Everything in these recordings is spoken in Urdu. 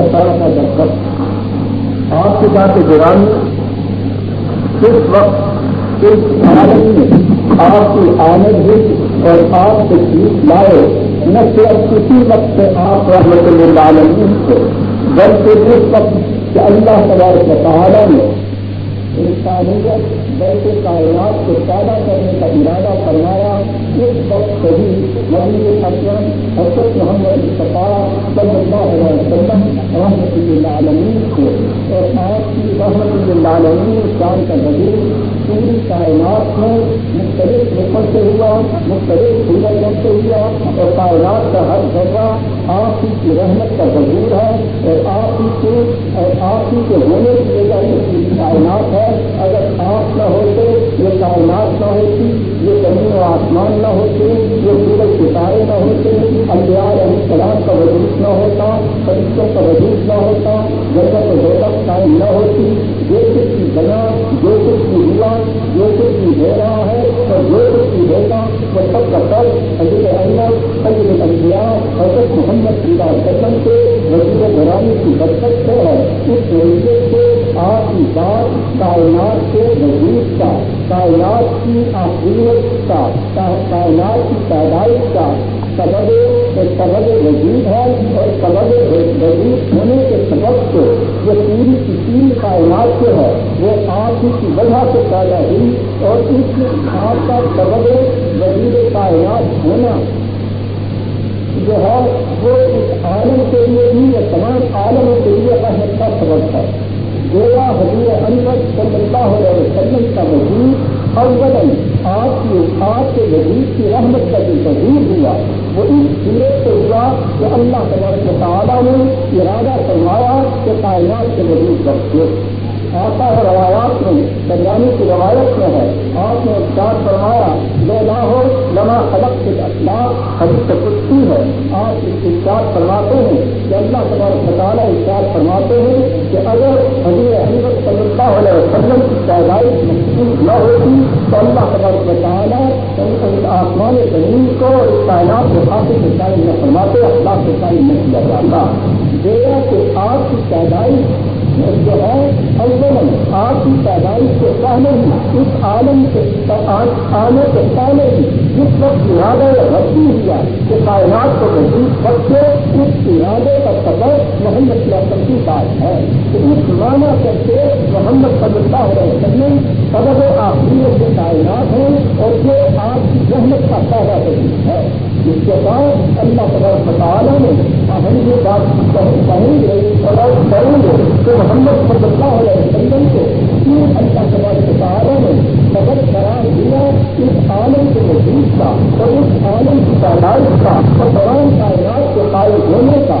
بتایا تھا جب آپ کے ساتھ دوران اس وقت اس عالم میں آپ کی آمد ہوئی اور آپ کے چیز لائے، نہ صرف کسی وقت سے آپ رحمت اللہ عالمین کو، بلکہ اس وقت کہ اللہ تبارک تعالیٰ نے انسانیت بلکہ کائنات کو پیدا کرنے کا ارادہ کروایا اس وقت کبھی نبی اسلم حضرت محمد صفا صلی اللہ علیہ وسلم رحمت اللہ عالمین کو اور آپ کی رحمت اللہ عالمین شان کا وزیر پوری کائنات میں مختلف نقل سے ہوا، مختلف سورج سے ہوا اور کائنات کا ہر ذرہ آپ ہی کی رحمت کا ضرور ہے اور آپ ہی کے اور آپ ہی کے ہونے کی وجہ سے کائنات ہے۔ اگر آپ نہ ہوتے یہ کائنات نہ ہوتی یہ زمین و آسمان نہ ہوتے یہ سورج ستارے نہ ہوتے علیہ السلام کا وجود نہ ہوتا، فرشتوں کا وجود نہ ہوتا جگہ تو قائم نہ ہوتی، جو کچھ کی بنا، جو کچھ کی ہوا، جو کچھ کی دے رہا ہے، اور جو کچھ کی دیتا وہ سب کا سر حضرت اللہ، حضرت انبیاء، حضرت محمد کی وسلم سے وزیر برانی کی برکت سے ہے۔ اس طریقے سے آپ کی بات، کائنات کے وجود کا، کائنات کی آخریت کا کائنات کی پیدائش کا سبب سبب وجود ہے اور سبب وجود ہونے کے سبب سے جو پوری کی تین کائنات سے ہے، وہ آپ کی وجہ سے پیدا ہوئی اور اس آپ کا سبب وجود کائنات ہونا۔ جو ہے، وہ اس عالم کے لیے بھی یا تمام عالموں کے لیے اہم کا سبب ہے۔ گویا حضور انور صلی اللہ علیہ وسلم کا وجود اول آپ کی آپ کے وجود کی رحمت کا جو وجود ہوا، وہ اس صورت سے ہوا کہ اللہ تبارک تعالیٰ نے ارادہ فرمایا کہ کائنات کے وجود کرتے آتا ہے روایات میں سریانی کی روایت میں ہے۔ آپ نے اختار فرمایا جو نہ ہو لما خلق کے اخلاق حدیث کشتی ہے۔ آپ اس فرماتے ہیں کہ اللہ تبار خطالہ اختار فرماتے ہیں کہ اگر حضور احمد صلی اللہ علیہ وسلم کی پیدائش محسوس نہ ہوتی تو اللہ تبار تعالیٰ آسمان زمین کو اس کائنات کے خاصے سے قائم نہ فرماتے اخلاق سے قائم نہ کیا جاتا۔ دیکھا کہ آپ کی پیدائش جو ہے اول آپ کی پیدائش سے پہلے ہی اس عالم سے آنے سے پہلے ہی جس وقت ارادہ ربی ہوا کہ کائنات کو مزید بچے اس ارادے کا سبب محمد وسلم کی بات ہے کہ اس معنی کرتے محمد صلی اللہ علیہ وسلم سبب آخری کے کائنات ہیں اور یہ آپ کا ہے اس کے بعد اللہ تبارک تعالیٰ نے ہم یہ بات کہیں گے سوال کریں گے کہ محمد صلی اللہ علیہ وسلم کو کیوں اللہ تبارک تعالیٰ نے مدد قرار دیا اس عالم کے وجود کا اور اس عالم کی تعداد کا اور تمام کائنات کے قائم ہونے کا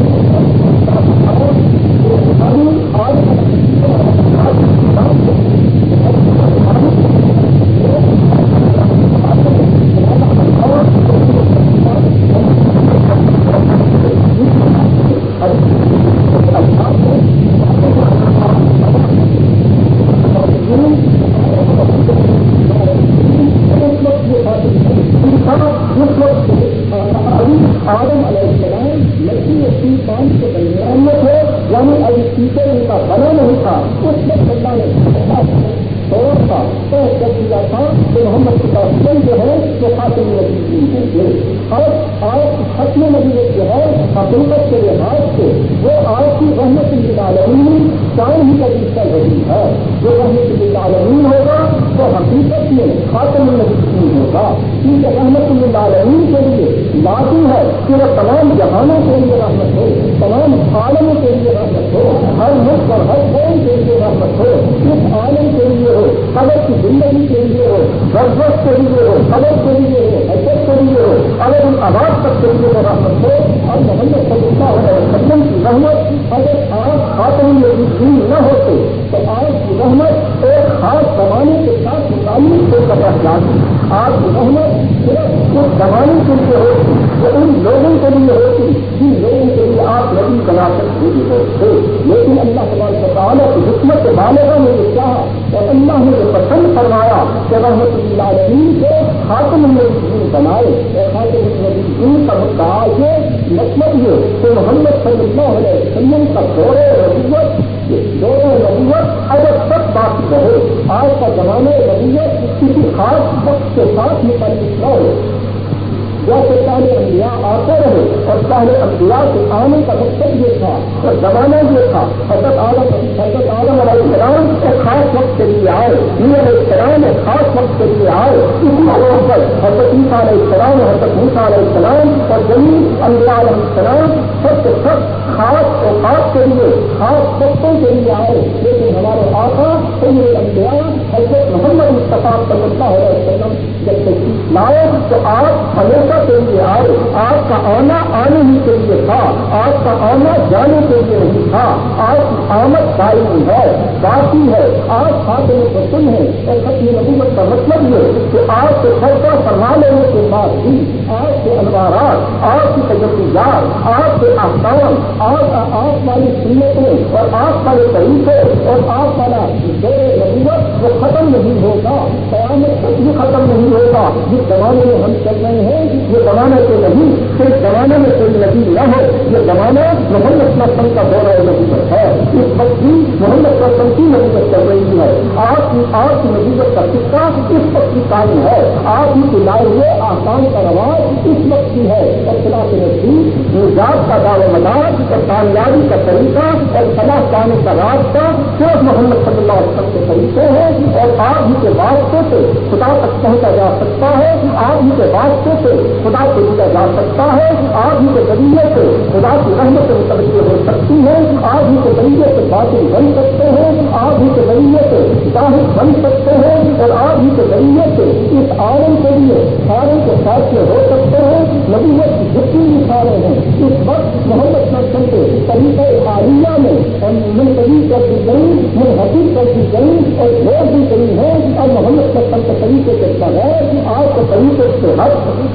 آدم علیہ السلام لڑکی اور تین پانچ کے درمیان میں تھے یعنی ابھی پیپل ان کا بنا نہیں تھا، اس وقت اللہ نے توڑ تھا۔ طے کر دیا تھا تو محمد کی باسن جو ہے، وہ خاتم نبی کی ہے اور آپ ختم نبی جو ہے حکومت کے لحاظ سے وہ آپ کی رحمت کی عالمین چاند ہی کا رہی ہے۔ جو رحمت کی عالمین ہوگا تو حقیقت میں خاتم النبی ہوگا کیونکہ احمد اللہ علیہ کے لیے لازم ہے کہ وہ تمام جہانوں کے لیے رحمت ہو تمام عالموں کے لیے رحمت ہو ہر ملک اور ہر قوم کے لیے رحمت ہو صرف عالم کے لیے ہو قدر کی زندگی کے لیے ہو ضرورت کے لیے ہو قدر کے لیے ہو حجت کے لیے ہو اگر ان آباد تک کے لیے رحمت ہو اور محمد صلی اللہ علیہ وسلم کی رحمت اگر آپ خاتم میں نہ ہوتے تو آپ کی رحمت ایک خاص زمانے کے ساتھ تعلیم کو کرنا چاہتی آپ کی رحمت صرف اس زمانے کے لیے ہوتی جو ان لوگوں کے لیے ہوتی، جن لوگوں کے لیے آپ نبی بنا سکتے تھے لیکن اللہ تعالیٰ کی حکمت بالغ نے یہ چاہا اور اللہ نے یہ پسند فرمایا کہ رحمت اللہ علیہ کو خاتم الدین بنائے۔ اور خاتم الدین کا مدعا یہ مطلب یہ کہ محمد صلی اللہ علیہ وسلم کا دور ربوت دور اگر سب باقی رہے۔ آج کا زمانے ربیت کسی خاص وقت کے ساتھ متعلق نہ ہو۔ جیسے پہلے انبیاء آتے رہے اور پہلے انبیاء کے آنے کا مقصد یہ تھا اور زمانہ یہ تھا۔ حضرت عالم حضرت عالم علیہ السلام ایک خاص وقت کے لیے آئے۔ علیہ السلام ایک خاص وقت کے لیے آئے۔ اسی طور پر حضرت عیسیٰ علیہ السلام، حضرت عیسیٰ علیہ السلام اور زمین انبیاء علیہ السلام سب کے سب خاص اوقات کے لیے، خاص وقتوں کے لیے آئے۔ لیکن ہمارے آقا سید انبیاء حضرت محمد مصطفیٰ صلی اللہ علیہ وسلم جب تشریف لائے تو آپ ہمیشہ کے لیے آئے۔ آپ کا آنا آنے ہی کے لیے تھا۔ آپ کا آنا جانے کے لیے نہیں تھا۔ آپ کی آمد دائمی ہے۔ باقی ہے۔ آپ خاتم پسند ہیں۔ اور ختم نبوت کا مطلب یہ کہ آپ کے خرچہ فرما لینے کے بعد بھی آپ کے انوارات، آپ کی تجربات آپ کے آسان آپ آپ والی سنتیں اور آپ والے طریقے اور آپ والا دور نبوت وہ ختم نہیں ہوگا قیامت تک بھی ختم نہیں ہوگا۔ جس زمانے میں ہم چل رہے ہیں یہ زمانہ تو نہیں، صرف زمانے میں کوئی نبی نہ ہو، یہ زمانہ محمد وسلم کا دورہ نبیت ہے۔ اس وقت بھی محمد وسلم کی نبیت چل رہی ہے۔ آپ کی آپ کی نبیت کا سکہ اس وقت کی قائم ہے؟ آپ کی لائے ہوئے آسان کا رواج اس وقت کی ہے۔ اور خلاف نزدیک نجات کا دعو مدار کا کامیابی کا طریقہ اور سماج پانے کا راستہ صرف محمد صلی اللہ علیہ وسلم کے طریقے ہیں اور آپ ہی کے واسطے سے خدا تک پہنچا جا سکتا ہے آپ ہی کے واسطے سے خدا کو لیا جا سکتا ہے آج ہی کے ذریعے سے خدا کی رحمت سے متوجہ ہو سکتی ہے آج ہی کے ذریعے سے باطل بن سکتے ہیں آج ہی کے ذریعے سے ظاہر بن سکتے ہیں اور آج ہی کے ذریعے سے اس عالم کے لیے سارے کے فیصلے ہو سکتے ہیں نبیت کی جتنی بھی سارے ہیں، اس وقت محمد نسل کے طریقے عالیہ میں، اور منتظی کر دی گئی منحصر کر دی گئی اور زور دی گئی ہے اور محمد نسل کے طریقے کے بغیر آج کے طریقے سے ہر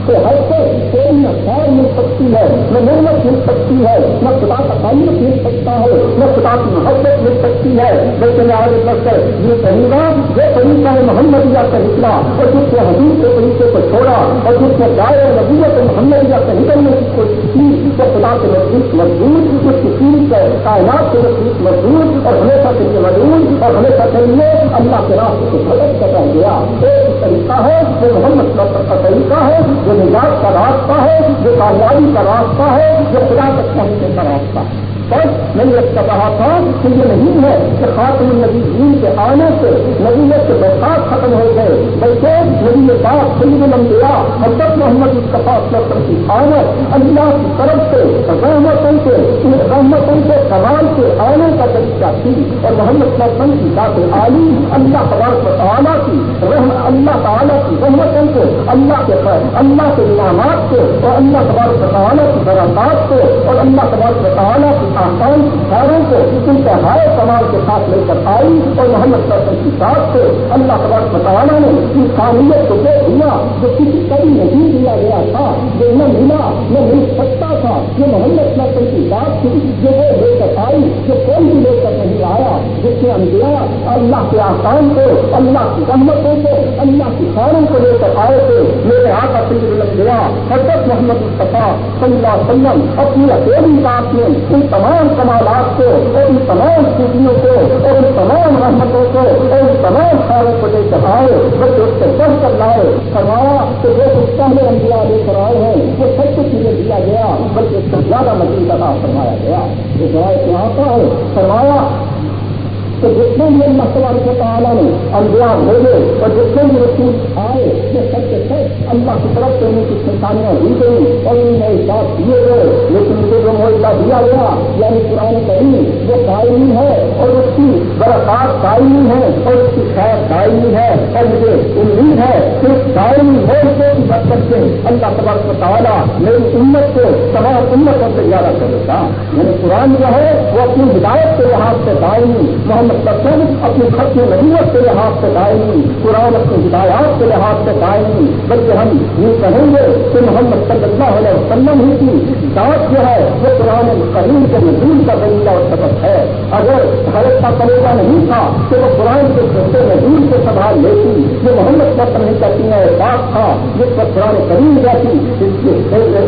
سے ہر کوئی نہ خیر مل سکتی ہے، نہ محنت مل سکتی ہے، نہ خدا کا تعلق مل سکتا ہے، نہ خدا کی محبت مل سکتی ہے۔ لیکن آج کر یہ کہوں گا یہ طریقہ ہے محمدیہ کا نکلا اور جس نے حدیث کے طریقے کو چھوڑا، اور جس نے گائے نبیت محمدیہ سے نکلنے کی کوشش کی وہ خدا کے نزدیک مضبوط، اس کی سیری کائنات کے نزدیک مضبوط، اور ہمیشہ کے لیے مضبوط اور ہمیشہ کے لیے اللہ کے راستے کو غلط کر گیا۔ ایک طریقہ ہے، جو محمد کا طریقہ ہے، جو نجات کا راستہ ہے، جو کامیابی کا راستہ ہے، جو خدا تک پہنچنے کا راستہ ہے۔ بس میں نے کر تھا کہ یہ نہیں ہے کہ خاتم النبی دین کے آنے سے نبیت کے بحثات ختم ہو گئے، بلکہ نبی پاک سلیم الانبیاء حضرت محمد مصطفیٰ وسلم کی آمد اللہ کی طرف سے رحمتوں کے رحمتوں کے سوال کے آنے کا طریقہ تھی اور محمد وسلم کی بات عالی، اللہ تبارک تعالیٰ کی رحم، اللہ تعالیٰ کی رحمتوں کو اللہ کے اللہ کے انعامات کو اور اللہ تبارک تعالیٰ کی برآباد کو اور اللہ تبارک تعالیٰ کی آسان ساروں کو انتہائی سوال کے ساتھ لے کر آئی اور محمد صلی کی ساتھ سے اللہ تبارک مطالعہ نے انسانیت کو دے دیا جو کسی کبھی نہیں دیا گیا تھا، جو نہ ملا، نہ مل سکتا تھا، جو محمد صلی کی بات تھی، جو وہ لے کر آئی، جو کوئی بھی لے کر نہیں آیا۔ جس نے اندیا اللہ کے آسان کو، اللہ کی رحمتوں کو، اللہ کی ساروں کو لے کر آئے تھے۔ میرے آقا سنگھ لگ گیا حضرت محمد مصطفیٰ صلی اللہ علیہ وسلم اپنی اکیلی بات میں ان تمام تمام کمالات کو، اور ان تمام خوبیوں کو، اور ان تمام رحمتوں کو، اور ان تمام سارے کو لے کر آئے بلکہ اس سے بڑھ کر لائے، فرمایا کہ جو کچھ پہلے انبیاء لے کر آئے ہیں، وہ سب کچھ مجھے دیا گیا، بلکہ اس سے زیادہ مزید کا فرمایا گیا۔ یہ روایت یہاں کا ہے۔ فرمایا تو جتنے بھی اللہ تبارک تعالیٰ نے انبیاء بھیجے اور جتنے بھی رسول آئے، یہ سب کے سب اللہ کی طرف سے ان کی سنتانیاں دی گئی اور ان میں احساس دیے گئے۔ لیکن مجھے جو معاہدہ دیا گیا یعنی پرانے کریم، وہ قائمی ہے اور اس کی برکات قائمی ہے اور اس کی خیر دائمی ہے۔ اور مجھے امید ہے کہ دائمی ہو کے برکت سے اللہ تبارک تعالیٰ میری امت کو تمام امتوں سے زیادہ کر دیتا میرے قرآن جو ہے، وہ اپنی ہدایت کے لحاظ سے دائمی محمد مطلب سسم اپنی خط نبوت کے لحاظ سے دائمی قرآن اپنی ہدایات کے لحاظ سے دائمی بلکہ ہم یہ کہیں گے کہ محمد صلی اللہ علیہ وسلم ہی کی دانت جو ہے، وہ قرآن کریم کے نزول کا ذریعہ اور سبق ہے۔ اگر حضرت کا طریقہ نہیں تھا کہ وہ قرآن کے چھوٹے نزول کو سنبھال لیتی یہ محمد کا نہیں کرتی ہے بات تھا، جس پر قرآن کریم جاتی جس کی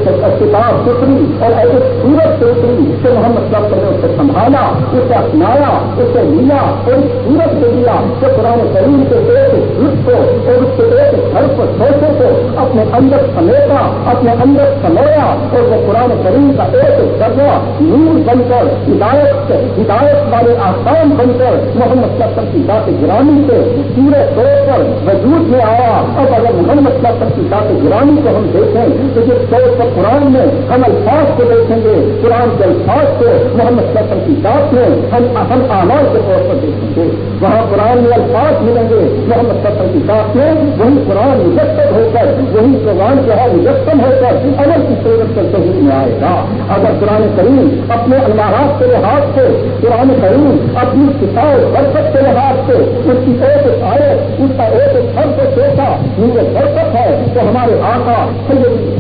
کتاب ستری اور ایسے سورت سے اتری کہ محمد صاحب نے اسے سنبھالا، اسے اپنایا، اسے لیا اور اس سورت سے لیا کہ قرآن کریم کے ایک جس کو اور اس کے ایک گھر پر چھوٹے کو اپنے اندر سمیٹا، اپنے اندر سمویا اور وہ قرآن کریم کا ایک درجہ نور بن کر، ہدایت ہدایت والے آسان بن کر محمد صاحب کی بات گرانی سے پورے طور پر وجود میں آیا۔ اب اگر محمد صاحب کی بات گرانی کو ہم دیکھیں تو جس طور پر قرآن میں ہم الفاظ کو دیکھیں گے، قرآن کے الفاظ کو محمد صاحب کی بات میں ہم اہم آواز کے طور پر دیکھیں گے۔ وہاں قرآن میں الفاظ ملیں گے، محمد صاحب کی بات میں وہی قرآن مجسم ہو کر، وہی قرآن جو ہے ہاں مجسم ہو کر الگ کی صورت کر صحیح میں آئے گا۔ اگر قرآن کریم اپنے المارات کے لحاظ سے، قرآن کریم اپنی کتاب، برکت کے لحاظ سے، اس کی ایک آئے اس کا ایک سب کو سوچا یہ برکت ہے، تو ہمارے آقا سید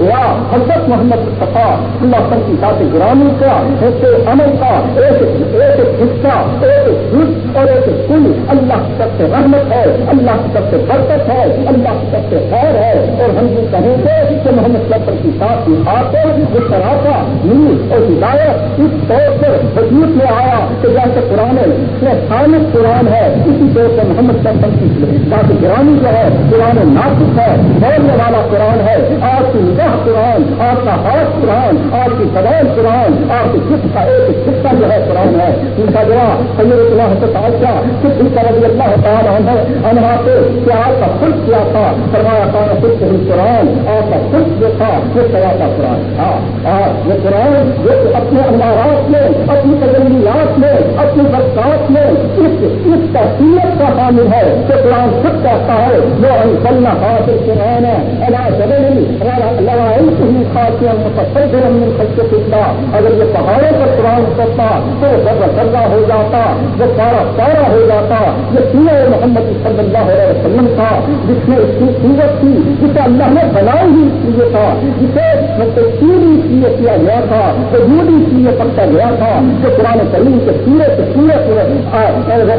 گیا حضرت محمد صفا، اللہ سب کی ساتھ گرانی کا ایسے عمل کا، ایک ایک حصہ، ایک جز اور ایک کل، اللہ کی سب سے رحمت ہے، اللہ کی سب سے برکت ہے، اللہ کی سب سے خیر ہے۔ اور ہم یہ کہیں گے کہ محمد صفر کی ساتھ کی آتے اس طرح کا نیوز اور ہدایت اس طور پر وجود میں آیا کہ جیسے پرانے خالص قرآن ہے، اسی طور پر محمد صفر کی ساتھ گرانی جو ہے، قرآن ناطق ہے، بولنے والا قرآن ہے آپ کی نگاہ اللہ قرآن آپ کا ہاتھ قرآن آپ کی زبان قرآن آپ کی جس کا ایک حصہ جو ہے قرآن ہے۔ ان کا جو سید اللہ سے تاجہ کس کا رضی اللہ تعالیٰ انہا سے کہ آپ کا خود کیا تھا؟ فرمایا تھا خود ہی قرآن، آپ کا خود جو تھا، وہ سیا کا قرآن؟ ہاں، ہاں، تھا اور یہ قرآن جو اپنے امارات میں، اپنی تجلیات میں، اپنی برسات میں، اس اس کا سیرت کا حامل ہے کہ قرآن خود کہتا ہے، وہ انسلنا حاصل قرآن ہے اللہ اگر یہ پہاڑوں پر قرآن کرتا تو ذرا ذرا ہو جاتا، وہ سارا سارا ہو جاتا. یہ سینے محمد صلی اللہ علیہ وسلم تھا، جس میں اس کی قوت تھی جسے اللہ نے بنائی ہی اس لیے تھا، جسے تیر اس لیے کیا گیا تھا وجود اس لیے پکا گیا تھا کہ قرآن کریم کے سیرے سے سورے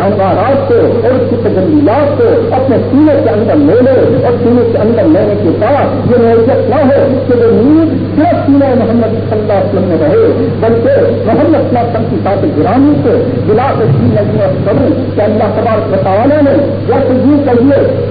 انوارات کو اور اس کی تجلیات کو اپنے سینے کے اندر لے لے اور سینے کے اندر لینے کے بعد یہ نوعیت نہ ہو کہ وہ نیند صرف سینے محمد صلی اللہ علیہ وسلم میں رہے، بلکہ محمد صلی اللہ علیہ وسلم کی بات گرانی سے، بلا کے تین لگنے کروں کہ اللہ تبارک بتانے میں جیسے یوں کہیے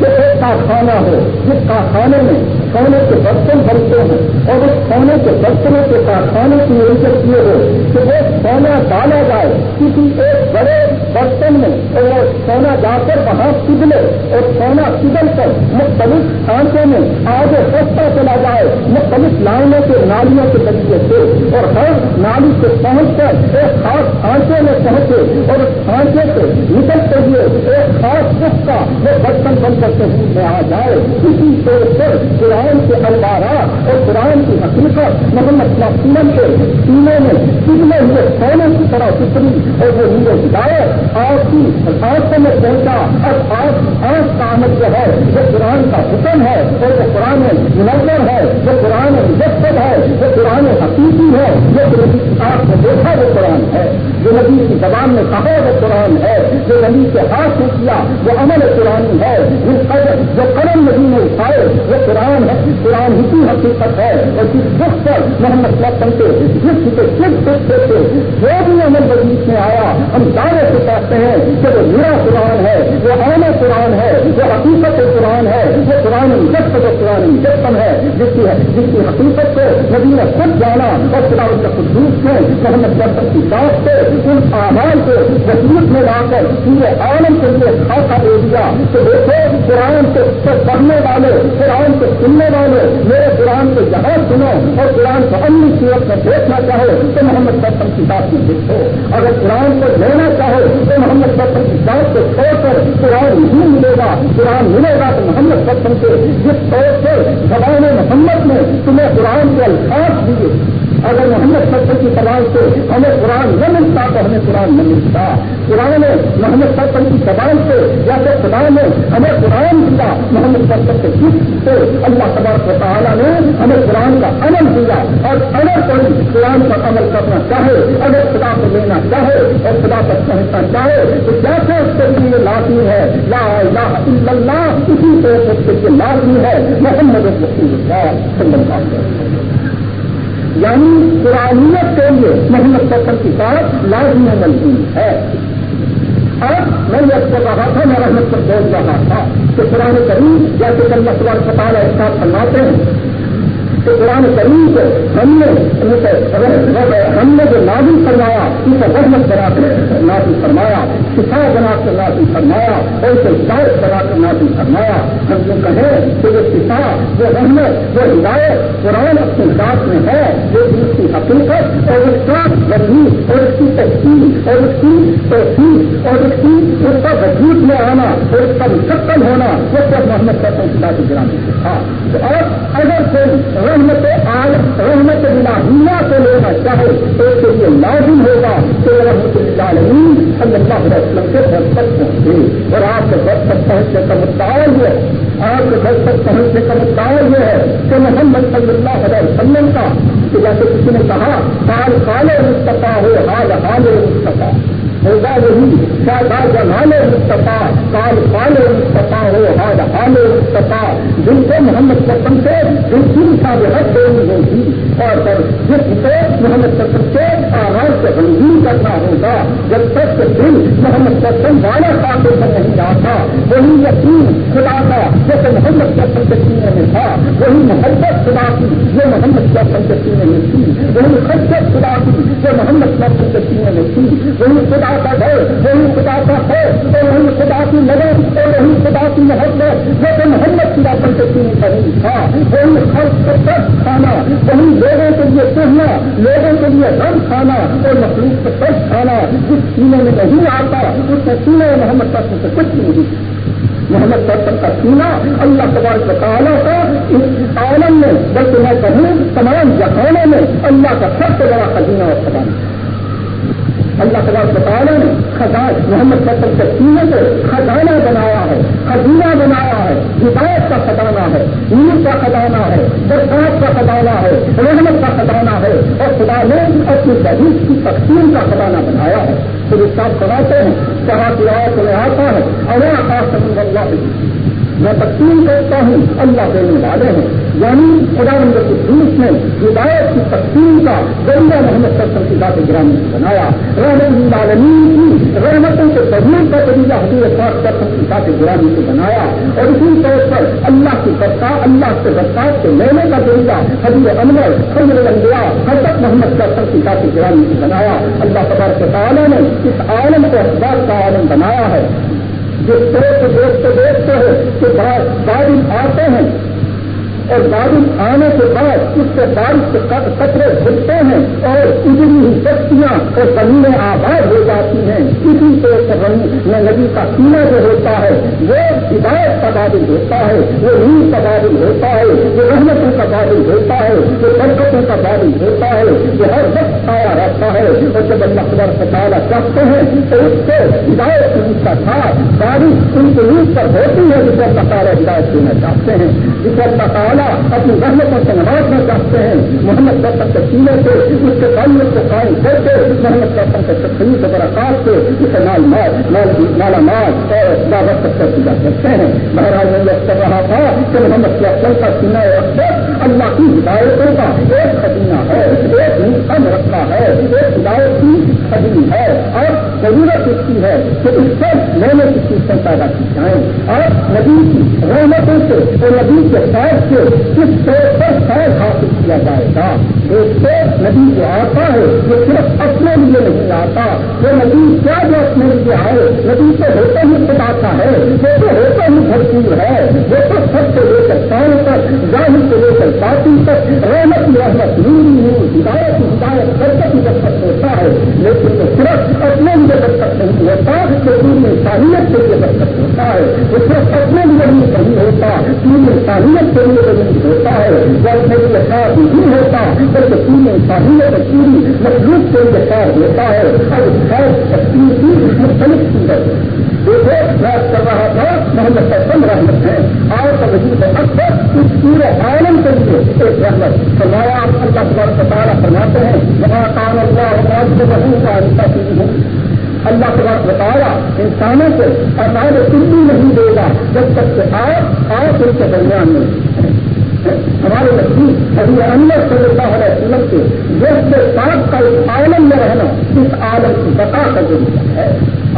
کہ ایک کارخانہ ہو، جس کارخانے میں سونے کے برتن بنتے ہیں اور اس سونے کے برتنوں کے کارخانے کی ضرورت یہ ہو کہ وہ سونا ڈالا جائے کسی ایک بڑے برتن میں اور وہ سونا جا کر وہاں پگلے اور سونا پگل کر مختلف سانچے میں آگے سستا چلا جائے، مختلف لائنوں کے نالیوں کے ذریعے سے اور ہر نالی سے پہنچ کر ایک خاص سانچے میں پہنچے اور اس سانچے سے نکلتے ہوئے ایک خاص سکھ کا وہ برتن بن کر میں آ جائے اسی طور پر قرآن کے البارات اور قرآن کی حقیقت محمد سلم کے سینے میں سینے ہوئے سونے کی طرح ستری اور وہ ہندو ہدایت، آپ کی آنکھوں میں پہنچا۔ اور آنکھ آنکھ کا آمد جو ہے، وہ قرآن کا حکم ہے اور وہ قرآن منظر ہے، وہ قرآن مجسد ہے، وہ قرآن حقیقی ہے۔ جو آپ نے دیکھا وہ قرآن ہے۔ جو نبی کی زبان میں کہا وہ قرآن ہے۔ جو نبی کے ہاتھ میں کیا وہ عمل قرآن ہے۔ جو قلم نبی نے اٹھائے وہ قرآن ہے قرآن ہی کی حقیقت ہے۔ اور جس وقت پر محمد وسلم کے، جس کے صرف دیکھتے تھے، جو بھی عمل وزیر میں آیا، ہم دعوے سے کہتے ہیں کہ وہ میرا قرآن ہے، وہ آنا قرآن ہے، وہ حقیقت قرآن ہے، وہ قرآن جب و قرآن مجسم ہے۔ جس کی جس کی حقیقت کو نبی نے خود جانا اور قرآن کا خصوص میں محمد وسلم کی بات سے، ان آواز کو وسیع میں لا کر پورے عالم کے لیے خاصا دے دیا۔ کہ دیکھو قرآن کو پڑھنے والے، قرآن کو سننے والے، میرے قرآن کو جہاں سنو اور قرآن کو امی صورت میں دیکھنا چاہو تو محمد سرسم کی بات میں دیکھو۔ اگر قرآن کو لینا چاہو تو محمد سرسم کی بات کو چھوڑ کر قرآن نہیں ملے گا، قرآن ملے گا تو محمد سرسم کے جس طور سے زبان محمد نے تمہیں قرآن کے الفاظ دیے۔ اگر محمد سطر کی سوال سے ہمیں قرآن نہ ملتا تو ہمیں قرآن نہ ملتا۔ قرآن نے محمد سطر کی سوال سے یا پھر خدا نے ہمیں قرآن دیا محمد سطر کے جس سے اللہ تبار تعالیٰ نے ہمیں قرآن کا عمل دیا۔ اور اگر کوئی قرآن پر عمل کرنا چاہے، اگر خدا کو لینا چاہے اور خدا پر پہنچنا چاہے، تو جیسے اس کے لیے لازمی ہے؟ لا الہ الا اللہ، اسی طرح اس کے لیے لازمی ہے۔ محمد رسول اللہ صلی اللہ علیہ وسلم۔ یعنی قرآنیت کے لیے محمد سفر کی بات لازمی ملزوم ہے۔ اب میں یہ کر رہا تھا، میں رحمت پر بول رہا تھا کہ قرآن کریم جیسے کل مسئلہ پتال احساس فرماتے ہیں کہ قرآن کریم کو ہم نے ہم نے جو نازل فرمایا اسے رحمت بنا کر نازل فرمایا، شفا بنا کر نازل فرمایا، اور اسے ہدایت بنا کر نازل فرمایا، ہم جو کہیں کہ وہ شفا وہ رحمت وہ ہدایت قرآن اپنی ذات میں ہے، جو اس کی حقیقت اور اس کا وجود اور اس کی تحقیق اور اس کی توفیق اور اس کی اس کا وجود میں آنا اور اس کا مستقبل ہونا، وہ سب محمد کرتا ہوں خدا کی گرامی سے اور اگر کوئی رحمت آج رحمت الہیہ کو لینا چاہے تو اس کے لیے لازم ہوگا کہ رحمت العالمین صلی اللہ علیہ وسلم کے گھر تک پہنچے اور آپ کے گھر تک پہنچنے کا مدعا یہ ہے، آپ کے گھر تک پہنچنے کا مدعا یہ ہے کہ محمد صلی اللہ علیہ وسلم کا، کہ جیسے کسی نے کہا حال حال مستفا ہو حال حال مستفا ہوگا وہی کیا جمال مستفا کال پال مستفا ہو حال حال مستفا جن کو محمد سسم سے جن کی سابقت دینی ہوگی اور جس کو محمد سسم سے آغاز سے رنگین کرنا ہوگا، جب تک کہ دل محمد سسم والا کافی پر نہیں آتا وہی یقین خدا کا جیسے محمد سسم کے سینے میں تھا، وہی محبت خدا کی جو محمد سسم کے سینے میں تھی، وہی خدت خدا کی جو محمد سسم کے سینے میں تھی، وہی خدا کا ڈر وہی خدا کا ہے اور وہی خدا کی نظر اور وہی خدا کی محبت جیسے محمد خدا پر کے سینے پر تھا۔ وہی خرچ کو ترس کھانا، وہی لوگوں کے لیے کہنا لوگوں کے لیے رنگ کھانا، اور مخلوق کو ترس کھانا۔ جس سینے میں نہیں آتا، اس کے سینے محمد تک سے کچھ نہیں محمد سرسم کا سینا اللہ تبارک تعالیٰ کا اس عالم میں، بلکہ میں کہوں، تمام جہانوں میں اللہ کا سب سے بڑا خزینہ اور خزانہ۔ اللہ تبار بتانا نے خزان محمد سطر کے سینے کو خزانہ بنایا ہے، خزینہ بنایا ہے، ہدایت کا خزانہ ہے نیند کا خزانہ ہے برسات کا خزانہ ہے، رحمت کا خزانہ ہے، اور خدا نے اپنی شہید کی تقسیم کا خزانہ بنایا ہے۔ پھر اس کا بناتے ہیں کہاں کی آیت میں آتا ہے اور آکاش سمند اللہ میں تقسیم کرتا ہوں، اللہ دینے والے ہیں یعنی خدا نمبر کی نے ہدایت کی تقسیم کا ذریعہ محمد سرسم کی ذات گرامی بنایا۔ رحمت العالمین کی رحمتوں کے ضرور کا ذریعہ حضور خاص سرسم کی ذات گرامی سے بنایا۔ اور اسی طور پر اللہ کی برسات اللہ سے برسات کے لینے کا ذریعہ حضور امر خبر الانبیاء، حضرت محمد سرسم کی ذات گرامی سے بنایا۔ اللہ تبارک تعالیٰ نے اس عالم کو اخبار کا عالم بنایا ہے۔ جو طرح دیکھتے دیکھتے ہیں کہ بارش آتے ہیں۔ اور بارش آنے کے بعد اس سے بارش کے کچرے گھٹتے ہیں اور اتنی ہی بستیاں اور زمینیں آباد ہو جاتی ہیں۔ اسی طرح سے ندی کا سینا جو ہوتا ہے، وہ ہدایت کا بادل ہوتا ہے، وہ نیند کا بادل ہوتا ہے، وہ رحمتوں کا بادل ہوتا ہے، وہ برکتوں کا بادل ہوتا ہے۔ وہ ہر وقت آیا رہتا ہے۔ اور جب اللہ خبر ستالا چاہتے ہیں، تو اس سے ہدایت ان کا تھا۔ بارش ان کے نیند پر ہوتی ہے جسے اللہ تعالیٰ ہدایت دینا چاہتے ہیں۔ جسے اللہ تعالیٰ تعالیٰ اپنی رحمتوں سے نوازنا چاہتے ہیں۔ محمد سرسم کے سینے سے، اس کے تعلق کو قائم کر کے، محمد سرسم کے تقریب سے برکات سے، اسے مال مال مالا مال اور دعوت تک کر دیا کرتے ہیں۔ مہاراج نے یہ کر رہا تھا کہ محمد کے افسر کا سینہ اکثر اللہ کی ہدایتوں کا ایک خزینہ ہے، ایک کم رکھتا ہے، ایک ہدایت کی ابھی ہے اور ضرورت اس کی ہے کہ اس سے لینے کی چیزیں پیدا کی جائیں اور نبی کی رحمتوں سے اور نبی کے ساتھ سے کس طور پر فیض حاصل کیا جائے گا؟ ایک تو نبی جو آتا ہے وہ صرف اپنے لیے نہیں آتا، وہ نبی کیا جو اپنے لیے آئے؟ نبی تو ہوتا ہی خدا ہے، وہ تو ہوتا ہی بھرپور ہے، وہ تو سب سے لے کر پاؤں تک ظاہر سے لے کر باقی تک رحمت رحمت، نوری نور ہدایت ہدایت، برکت جب تک ہوتا ہے۔ لیکن صرف اپنے لیے جب تک نہیں ہوتا تو انسانیت کے لیے جب تک ہوتا ہے وہ صرف اپنے لیے نہیں نہیں ہوتا پوری انسانیت کے لیے نہیں ہوتا ہے جب میری خیال نہیں ہوتا بلکہ پوری انسانیت پوری مخلوق کے لیے خیر ہوتا ہے اور خیر تقسیم کی مختلف صورت دیکھو بات کر رہا تھا، محمد سسم رحمت ہے۔ اور وزیر اکثر اس پورے عالم کے لیے ایک رحمت۔ فرمایا، آپ اللہ تبار بتانا فرماتے ہیں وہاں کام اللہ سے بہو کا رشتہ کی ہو اللہ تبار بتایا انسانوں کو اصل کلو نہیں دے گا، جب تک کہ آپ آپ ان کے درمیان میں ہمارے نزدیک ابھی اندر صلی اللہ علیہ وسلم کے جس کے ساتھ کا اس عالم میں رہنا اس عالم کی بتا کا ضرورت ہے۔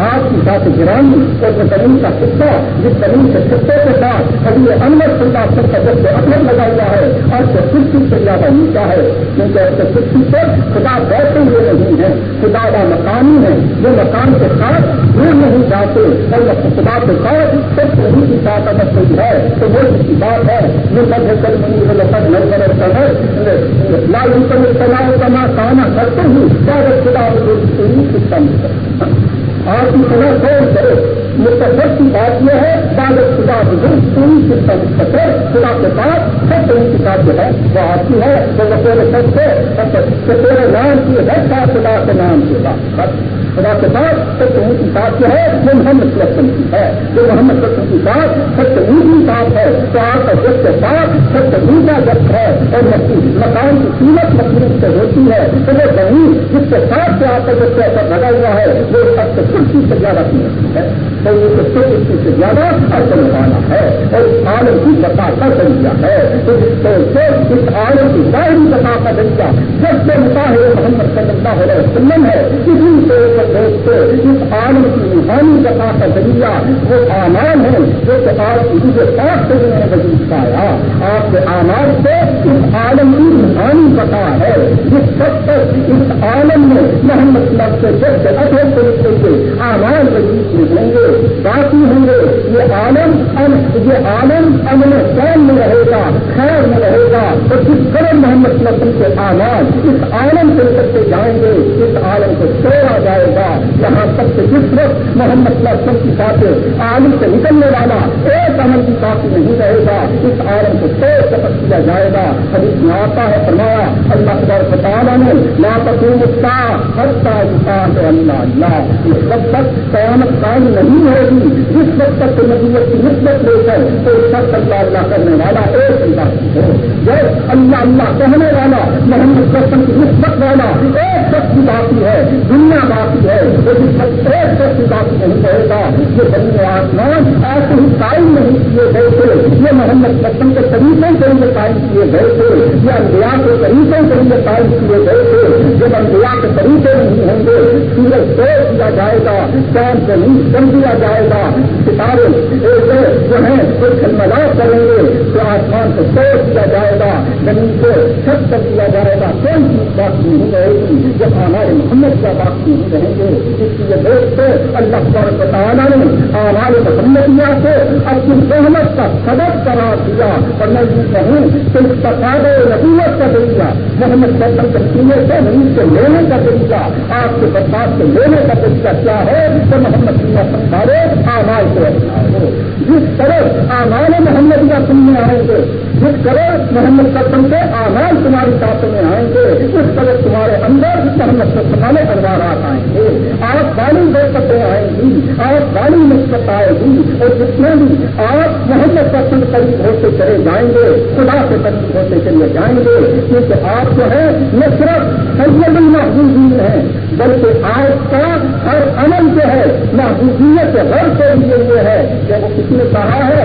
آپ کی ساتھ گرانی اور جو زمین کا خطہ، جس زمین کے خطے کے ساتھ ابھی انور سنگا سب کا جب سے اپنے لگا ہوا ہے، اور جو کرسی سے زیادہ نیچا ہے، کیونکہ ایسے کرسی پر خدا بیٹھے ہوئے نہیں ہے خدا کا مکانی ہے جو مکان کے ساتھ دور نہیں جاتے اور وہ خدا کے ساتھ سب سے کی ساتھ اگر کوئی ہے، تو وہ اس کی بات ہے جو مدھیہ کل منی لفظ نظر کرتا ہے لال پر تناؤ کا کرتے ہی کیا خدا کو سسٹم آپ کی سنا کون کرے مستقبل کی بات یہ ہے کاغذ خدا بزرگ پوری سسٹم مستقبل خدا کے پاس سب سے کتاب جو ہے وہ آتی ہے تو وہ پورے سب سے تیرے نام کی ہے خدا کے نام کے بعد خدا کے پاس سب سے اونچی بات جو ہے وہ محمد صلی اللہ سلسم کی ہے۔ جو محمد سلسم کی بات سب سے اونچی بات ہے۔ تو آپ کا جب کے پاس سب سے اونچا جب ہے اور مکان کی قیمت مخلوق سے ہوتی ہے، تو وہ زمین جس کے ساتھ سے آپ کا جب سے لگا ہوا ہے، وہ سب سے کرسی سے زیادہ قیمت ہے۔ تو یہ سب سے سے زیادہ اثر والا ہے۔ اور اس عالم کی بتا کا ذریعہ ہے۔ تو جس طور سے اس عالم کی ظاہری بتا کا ذریعہ سب سے مطالعے محمد صلی اللہ علیہ وسلم ہے اسی طور پر اس عالم کی روحانی بتا کا ذریعہ وہ آمان ہے جو کہ آج کسی کے پاس سے میں نے وزیر پایا۔ آپ کے آماد سے اس عالم کی روحانی بتا ہے۔ جس سب تک اس عالم میں محمد صلاح سے جب سے اٹھے طریقے سے آمان وزیر نکلیں گے۔ باقی ہوں گے، یہ عالم یہ عالم امن قوم میں رہے گا، خیر میں رہے گا۔ تو جس قدر محمد نسل کے آواز اس عالم سے کرتے جائیں گے، اس عالم کو توڑا جائے گا۔ یہاں تک کہ جس وقت محمد نسل کی ساتھ عالم سے نکلنے والا ایک عمل کی ساتھ نہیں رہے گا، اس عالم کو توڑ سفر کیا جائے گا۔ ابھی میں آتا ہے، فرمایا، اللہ تبار بتانا نے، لا تقوم الساعة حتى يقال اللہ اللہ اس وقت تک قیامت قائم نہیں ہوگی، جس وقت تک نبیت کی نسبت لے کر تو اس وقت اللہ اللہ کرنے والا ایک ہی باقی ہو۔ جب اللہ اللہ کہنے والا، محمد رسم کی نسبت والا ایک شخص کی باقی ہے، دنیا باقی ہے۔ لیکن جس ایک شخص کی نہیں کہے گا یہ بنی آسمان ایسے ہی قائم نہیں کیے گئے تھے۔ یہ محمد رسم کے طریقے سے ان قائم کیے گئے تھے۔ یہ انبیاء کے طریقے سے ان قائم کیے گئے تھے۔ جب انبیاء کے طریقے توڑ دیا جائے گا چاند سے نیچ کر دیا جائے گا۔ ستارے جو ہیں وہ کھلملا کریں گے تو آسمان کو توڑ دیا جائے گا، زمین کو چھت کر دیا جائے گا۔ کوئی چیز باقی نہیں رہے گی۔ جب ہمارے محمد کا باقی نہیں رہیں گے، اس لیے دوستوں اللہ تبارک تعالیٰ نے ہمارے محمدیہ کو اپنی سہمت کا سبق قرار دیا۔ اور میں یہ کہوں کہ اس کا فائدہ نبوت کا طریقہ محمد سلم کے سینے سے نہیں سے لینے کا طریقہ، آپ کے برسات سے لینے کا طریقہ کیا ہے؟ تو محمد سارے آمال کو اپنا ہو جس طرح آمال محمد کا سننے آئیں گے جس طرح محمد قسم کے آمال تمہاری ساتھ میں آئیں گے اس طرح تمہارے اندر محمد قسم والے انوارات آئیں گے۔ آپ بالی برکتیں آئیں گی، آپ بالی نسبت آئے گی، اور جتنے بھی آپ محمد قسم قریب ہوتے چلے جائیں گے، خدا سے قریب ہوتے چلے جائیں گے۔ کیونکہ آپ جو ہے یہ صرف سید المحبوبین ہیں، بلکہ آپ کا ہر عمل جو ہے، محبوبیت غرض کے لیے یہ ہے کہ وہ کسی نے کہا ہے؟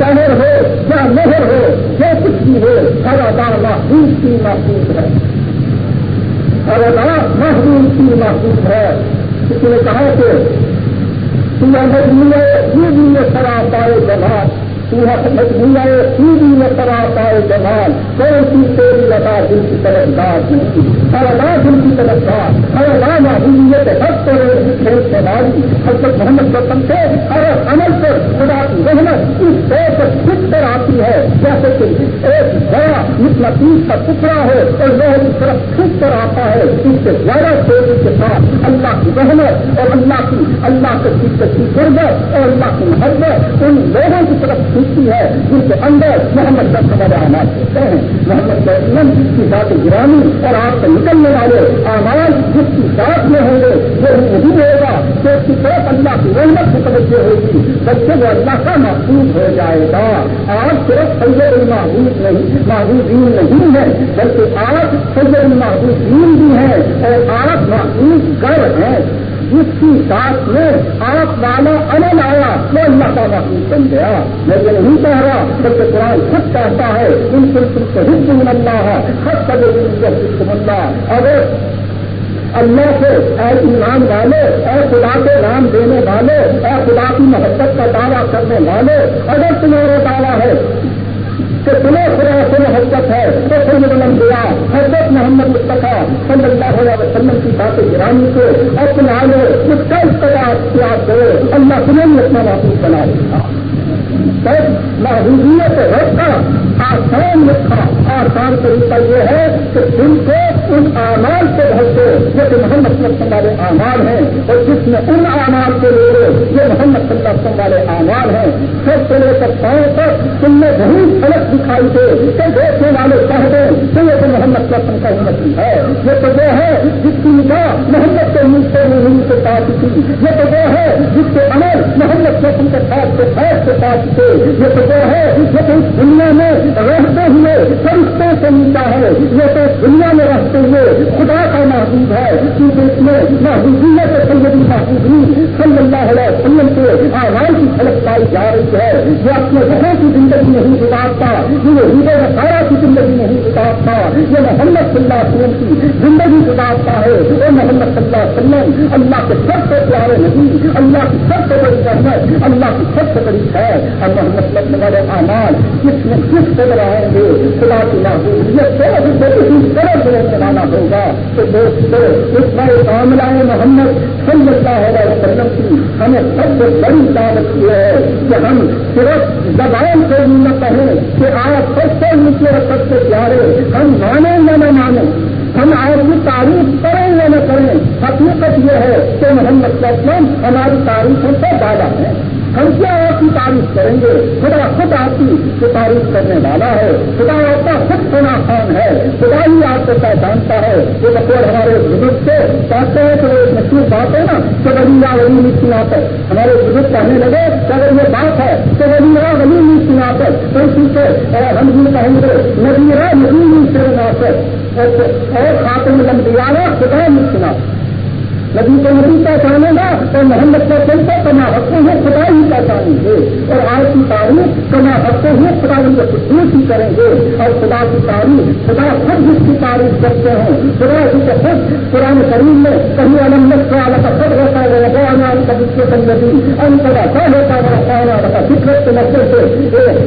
شہر ہو، یا نہر ہو جو کچھ بھی ہو ہر ادا محدود کی محسوس ہے۔ ہر ادا محدود کی محسوس ہے۔ اس نے کہا کہ یہ بھی یہ سرا پائے جماعت مجموعہ سیدھی نظر آتا ہے جمال کون سی تیری لگا دل کی طرف دار نہیں ہر اللہ دل کی طرف دار ہر اللہ محبوبیت حق پر سواری حضرت محمد وسلم سے ہر عمل پر خدا کی رحمت اس طور پر خود کر آتی ہے، جیسے کہ ایک بڑا اتنا تیس کا ٹکڑا ہے اور وہ اس طرف خود کر آتا ہے، اس سے زیادہ تیزی کے ساتھ اللہ کی رحمت اور اللہ کی، اللہ کے کی غربت اور اللہ کی محبت، ان لوگوں کی طرف سوچتی ہے جن کے اندر محمد دس ہمارے آماد ہوتے ہیں۔ محمد وسلم کی بات گرانی اور آپ سے نکلنے والے آماد جس کی ساتھ میں ہوں گے، وہ نہیں ہوگا تو اس کی طرف اللہ کی رحمت سے توجہ ہوگی۔ بچے وہ اللہ کا محفوظ ہو جائے گا۔ آپ صرف سید المحبوب نہیں، محبوبین نہیں ہے بلکہ آپ سید المحبوبین بھی ہیں اور آپ محفوظ گر ہیں۔ جس کی ساتھ میں آپ والا امن آیا وہ اللہ کا بن گیا۔ میں یہ نہیں کہہ رہا، بلکہ قرآن خود کہتا ہے، ان کو ہند ملنا ہے خط کر اللہ۔ اگر اللہ سے اے ایمان والے، اے خدا کے نام دینے والے، اے خدا کی محبت کا دعویٰ کرنے والے، اگر تمہارا دعویٰ ہے کہ تمہیں خدا سے محبت ہے، تو پھر بلند دیا حضرت محمد مصطفیٰ صلی اللہ علیہ وسلم کی بات گرانی کو اپنا لو اس کا استطاعت کیا دو اللہ تمہیں اپنا محفوظ بنا دیا محبوبیت رکھا، آسان رکھا۔ آسان طریقہ یہ ہے کہ تم کو ان آمال سے بھر یہ کہ محمد صلی اللہ والے آمال ہیں، اور جس میں ان آمال کے لے یہ محمد صلی اللہ وسلم والے آمال ہیں، سب سے لے کر پاؤں تک تم میں بہت فرق دکھائی دے۔ کہ دیکھنے والے کہہ دیں یہ تو محمد صلی اللہ وسلم کا ہے۔ یہ تو وہ ہے جس کی نکاح محمد کے منہ سے نہیں سے پاس تھی۔ یہ تو وہ ہے جس کے عمل محمد صلی اللہ وسلم کے ساتھ سے خاص سے پاس تھے یہ تو وہ ہے یہ تو اس دنیا میں رہتے ہوئے، فرشتوں سے ملتا ہے۔ یہ تو دنیا میں رہتے ہوئے خدا کا محبوب ہے۔ کیونکہ اس میں محبوبیت سیدی محبوبی صلی اللہ علیہ وسلم کے آواز کی جھلک پائی جا رہی ہے۔ یہ اپنے گھروں کی زندگی نہیں گزارتا یہ ہیرے سارا کی زندگی نہیں گزارتا۔ یہ محمد صلی اللہ علیہ وسلم کی زندگی گزارتا ہے۔ وہ محمد صلی اللہ علیہ وسلم، اللہ کے سب سے پیارے نہیں اللہ کی سب سے بڑی رحمت، اللہ کی سب سے بڑی ہے اور محمد صلی اللہ مطلب اعمال کس میں کس طرح رہیں گے؟ خدا کی محبوبیت سے اسی طرح سے چلانا ہوگا تو دوستوں اس بڑے معاملہ محمد صلی اللہ علیہ وسلم کی ہمیں سب سے بڑی دعوت کی ہے کہ ہم صرف زبان سے بھی نہ کہیں کہ آپ سب سے نیچے رکھ سے پیارے، ہم مانیں یا نہ مانیں، ہم آپ کی تعریف کریں یا نہ کریں، حقیقت یہ ہے کہ محمد وسلم ہماری تعریفوں سے زیادہ ہے ہم کیا آپ کی تعریف کریں گے؟ خدا خود آپ کی تعریف کرنے والا ہے، خدا آپ کا خود سنا خان ہے، خدا ہی آپ کو پہچانتا ہے۔ وہ بطور ہمارے بزرگ سے کہتے ہیں کہ وہ ایک مشہور بات ہے نا، کہ ولی ولی نہیں سنا کر ہمارے بزرگ کہنے لگے، کہ اگر یہ بات ہے کہ ولی ولی نہیں سنا کر تو اسی سے ہم یہ کہیں گے ندی را ندی نہیں سنا کر اور خاتم لمبیا خدا نہیں سنا نبی کو نبی پہچانے گا اور محمد کو چل کو کما ہفتے ہوئے خدا ہی پہچانیں گے اور آج کی تعریف کما ہفتے ہوئے خدا ہی کو ہی کریں گے اور خدا کی تعریف خدا خود جس کی تعریف کرتے ہیں، خدا جی کے خود قرآن کریم میں کہیں علمت کا الگ خود ہوتا ہے بڑا کبھی کے سنگتی ان کا کیا ہوتا ہے خانہ کا فکرت کے نقصے سے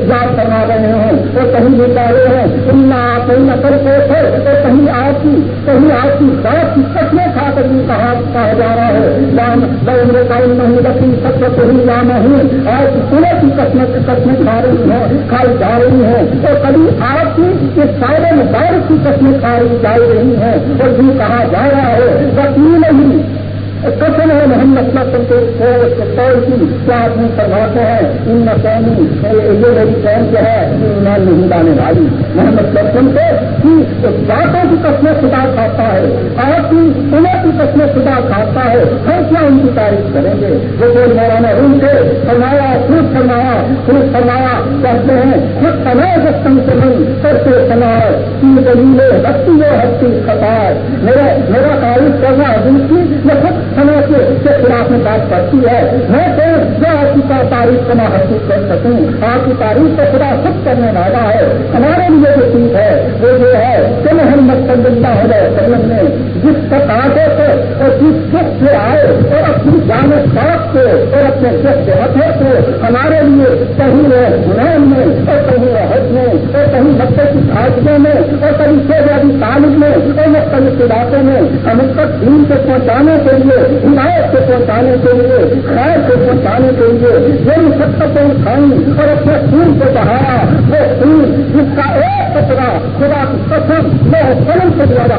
یاد کروا رہے ہیں اور کہیں بھی کہہ رہے ہیں ان آپ نہ کرتے تھے اور کہیں آپ کی، کہیں آپ کی بات کی قسمیں کھا کر بھی کہا کہا جا رہا ہے۔ رام بہن کام نہیں رکھی سب سے ہی رام نہیں آج پورے کی قسمت قسمیں کھا رہی ہیں کھائی جا رہی ہیں اور کبھی آپ کی اس سارے میں کی قسمیں کھائی جا رہی ہیں اور جو کہا جا رہا ہے، وکیل ہی۔ قسم ہے محمد نسل کے طور کی۔ کیا آدمی فرماتے ہیں؟ ان نسانی یہ میری قوم جو ہے، ایمان نہیں لانے والی۔ محمد نسل کو کہ باتوں کی قسمیں خدا کھاتا ہے۔ آپ کی انہیں کی قسمیں خدا کھاتا ہے ہم کیا ان کی تعریف کریں گے؟ وہ بول مولانا ان کے فرمایا، خود فرمایا خود فرمایا، کہتے ہیں، خود سمے رقم سے نہیں کرتے سماؤ کی دلیلیں، ہستی وہ ہستی خطا میرا میرا تعریف کرنا ہے کی، میں خود ہمیں کے خلاف میں بات کرتی ہے۔ میں تو جو آپ کی تاریخ کو محسوس کر سکوں، آپ کی تاریخ کو خدا خود کرنے والا ہے۔ ہمارے لیے جو چیز ہے، وہ یہ ہے کہ محمد صلی اللہ علیہ وسلم نے جس تقاضے سے اور جس سکھ سے آئے اور اپنی جان صاف سے اور اپنے سکھ کے سے ہمارے لیے کہیں وہ ہنین میں اور کہیں وہ حج میں اور کہیں مکے کی حاضروں میں اور کہیں سے تعلق میں اور مختلف علاقوں میں ہم تک دین کو پہنچانے کے لیے حمایت کو پہنچانے کے لیے، خیر کو پہنچانے کے لیے جو مشقتیں اٹھائی اور اپنے خون کو بہایا وہ خون جس کا ایک کچرا خدا کی قسم، وہ قلم سے زیادہ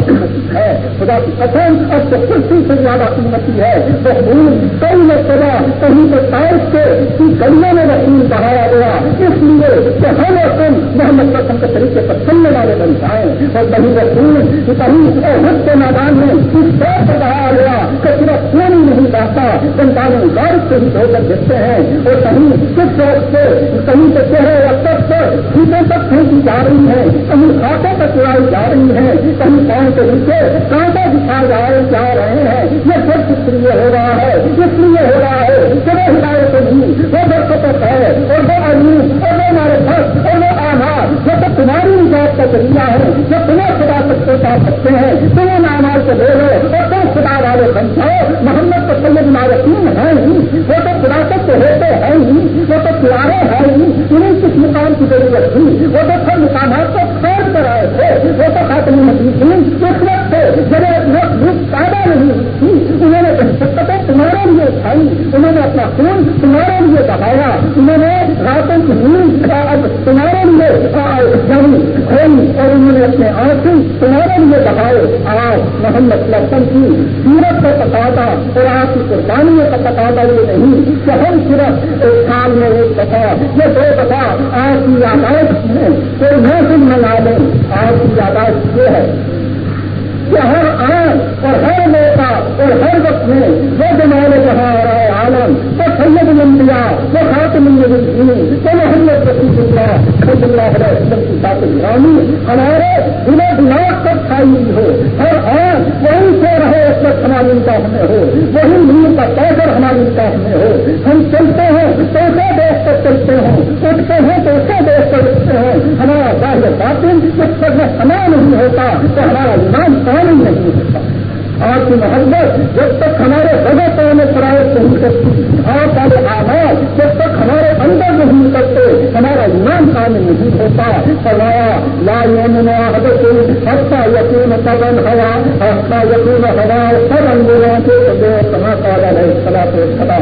ہے۔ خدا کی قسم، اور جو کرسی سے زیادہ قیمتی ہے۔ وہ کئی مرتبہ کہیں تو تائف کے گلیوں میں وہ خون بہایا گیا۔ اس لیے کہ ہم اور تم محمد قسم کے طریقے پر چلنے والے بن جائیں۔ اور کہیں وہ کہیں اور کے میدان میں اس طور سے بہایا گیا کہ صرف خون نہیں بہتا سنتالیس گاڑ سے ہی دھو کر دیکھتے ہیں۔ اور کہیں کس وقت سے، کہیں سے چہرے یا تک سے سیٹیں تک پھینکی جا رہی ہیں کہیں خاتے تک اڑائی جا رہی ہیں کہیں پاؤں کے نیچے کانٹے دکھائے جا جا رہے ہیں۔ یہ سب کس لیے ہو رہا ہے۔ اس لیے ہو رہا ہے۔ کہ وہ ہدایت نہیں وہ برکت ہے اور وہ علیم اور وہ ہمارے خرچ اور وہ آنار جو تو تمہاری نجات کا ذریعہ ہے۔ جو تمہیں خدا تک پہنچا سکتے ہیں۔ تمہیں نامار کو دے لو اور تم خدا والے بن جاؤ۔ محمد تو سید مارکین ہے ہی۔ وہ تو خلاصت سے ہوتے ہیں ہی۔ وہ تو پیارے ہیں ہی۔ انہیں کس مقام کی ضرورت تھی؟ وہ تو سب مقامات کو خیر کر رہے تھے۔ وہ تو خاتم نبی تھی اس وقت سے جب پیدا نہیں تھی انہوں نے دقتیں تمہارے لیے اٹھائی انہوں نے اپنا خون تمہارے لیے دبایا انہوں نے راتوں کی نیند تمہارے لیے جنگ کھولی اور انہوں نے اپنے آنکھیں تمہارے لیے دبائے آج محمد لسن کی سیرت کا تقاضا اور آپ کی قربانیوں کا تقاضا یہ نہیں کہ ہم صرف ایک سال میں ایک دفعہ یہ دو دفعہ آپ کی یاداشت میں کوئی محسوس منگا لیں آپ کی یاداشت یہ ہے کہ ہر آن اور ہر موقع اور ہر وقت میں وہ زمانے جہاں آ رہا ہے عالم، وہ سید الانبیاء، وہ خاتم النبیین، وہ محمد رسول اللہ، صلی اللہ علیہ وسلم کی بات ہمارے دلوں دماغ تک کھائی ہوئی ہو، ہر آن وہی سے رہے اس وقت ہماری نکاح میں ہو وہی نیل کا پیسر ہماری نکاح میں ہو۔ ہم چلتے ہیں تو اسے دیکھ کر چلتے ہیں، اٹھتے ہیں تو اسے دیکھ ہمارا ظاہر باطن اس پر میں سنا نہیں ہوتا تو ہمارا ایمان پانی نہیں ہوتا۔ آپ کی محبت جب تک ہمارے بغیر پہ میں شرائط نہیں کرتی آپ والے آواز جب تک ہمارے اندر نہیں کرتے، ہمارا ایمان کام نہیں ہوتا۔ سلایا لا یوم حدت ہفتہ یقین پون ہوا ہفتہ یقین ہوا سب اندروں کے کہاں کالا ہے سلا تو سلا